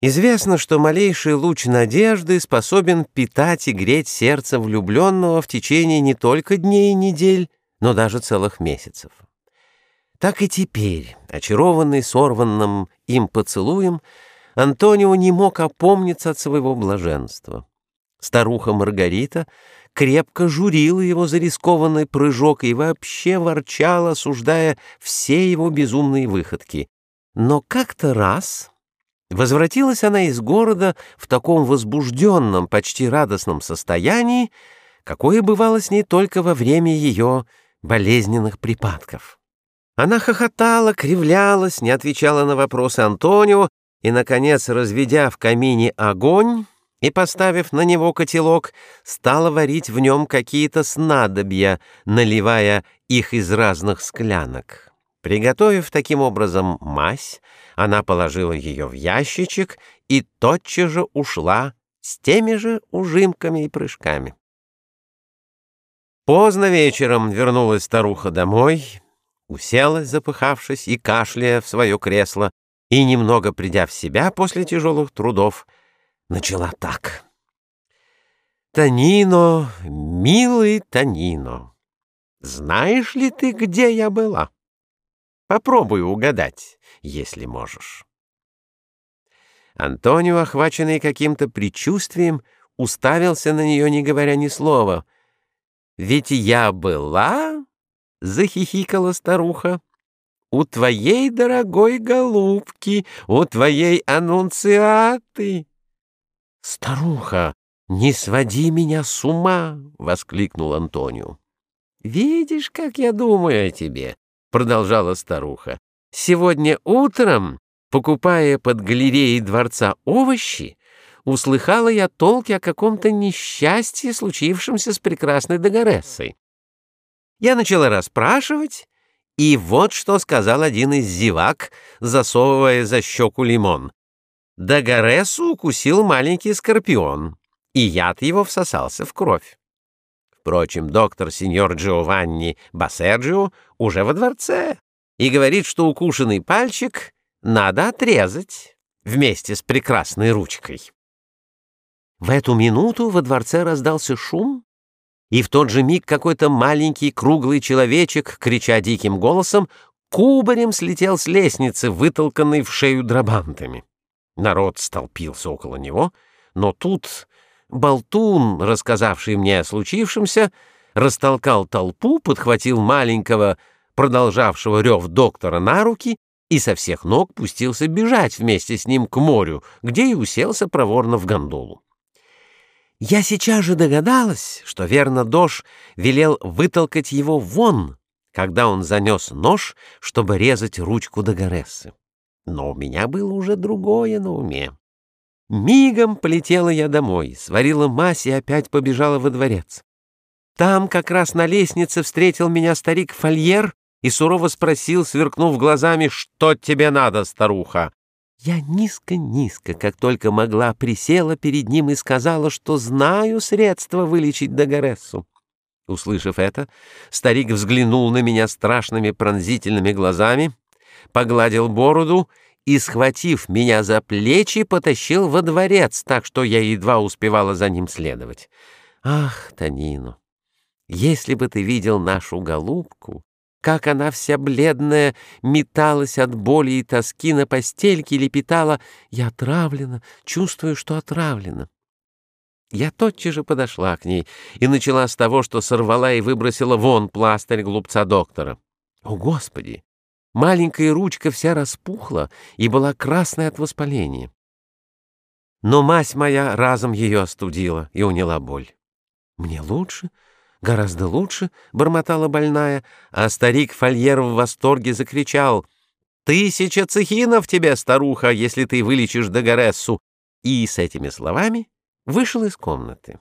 Известно, что малейший луч надежды способен питать и греть сердце влюбленного в течение не только дней и недель, но даже целых месяцев. Так и теперь, очарованный сорванным им поцелуем, Антонио не мог опомниться от своего блаженства. Старуха Маргарита крепко журила его за рискованный прыжок и вообще ворчала, осуждая все его безумные выходки. Но как-то раз Возвратилась она из города в таком возбужденном, почти радостном состоянии, какое бывало с ней только во время ее болезненных припадков. Она хохотала, кривлялась, не отвечала на вопросы Антонио и, наконец, разведя в камине огонь и поставив на него котелок, стала варить в нем какие-то снадобья, наливая их из разных склянок. Приготовив таким образом мазь, она положила ее в ящичек и тотчас же ушла с теми же ужимками и прыжками. Поздно вечером вернулась старуха домой, уселась, запыхавшись и кашляя в свое кресло, и, немного придя в себя после тяжелых трудов, начала так. «Танино, милый Танино, знаешь ли ты, где я была?» Попробуй угадать, если можешь. Антонио, охваченный каким-то предчувствием, уставился на нее, не говоря ни слова. «Ведь я была...» — захихикала старуха. «У твоей дорогой голубки, у твоей аннунциаты!» «Старуха, не своди меня с ума!» — воскликнул Антонио. «Видишь, как я думаю о тебе?» — продолжала старуха. «Сегодня утром, покупая под галереей дворца овощи, услыхала я толки о каком-то несчастье, случившемся с прекрасной Дагорессой. Я начала расспрашивать, и вот что сказал один из зевак, засовывая за щеку лимон. Дагорессу укусил маленький скорпион, и яд его всосался в кровь. Впрочем, доктор сеньор Джованни Бассерджио уже во дворце и говорит, что укушенный пальчик надо отрезать вместе с прекрасной ручкой. В эту минуту во дворце раздался шум, и в тот же миг какой-то маленький круглый человечек, крича диким голосом, кубарем слетел с лестницы, вытолканной в шею драбантами. Народ столпился около него, но тут Болтун, рассказавший мне о случившемся, растолкал толпу, подхватил маленького, продолжавшего рев доктора на руки и со всех ног пустился бежать вместе с ним к морю, где и уселся проворно в гондолу. Я сейчас же догадалась, что верно Дош велел вытолкать его вон, когда он занес нож, чтобы резать ручку Дагорессы. Но у меня было уже другое на уме. Мигом полетела я домой, сварила мазь и опять побежала во дворец. Там как раз на лестнице встретил меня старик Фольер и сурово спросил, сверкнув глазами, «Что тебе надо, старуха?» Я низко-низко, как только могла, присела перед ним и сказала, что знаю средства вылечить Дагорессу. Услышав это, старик взглянул на меня страшными пронзительными глазами, погладил бороду и, схватив меня за плечи, потащил во дворец, так что я едва успевала за ним следовать. Ах, Танину, если бы ты видел нашу голубку, как она вся бледная металась от боли и тоски на постельке и лепетала «Я отравлена, чувствую, что отравлена». Я тотчас же подошла к ней и начала с того, что сорвала и выбросила вон пластырь глупца доктора. О, Господи! Маленькая ручка вся распухла и была красной от воспаления. Но мать моя разом ее остудила и уняла боль. «Мне лучше, гораздо лучше», — бормотала больная, а старик Фольер в восторге закричал «Тысяча цехинов тебе, старуха, если ты вылечишь Дагорессу!» И с этими словами вышел из комнаты.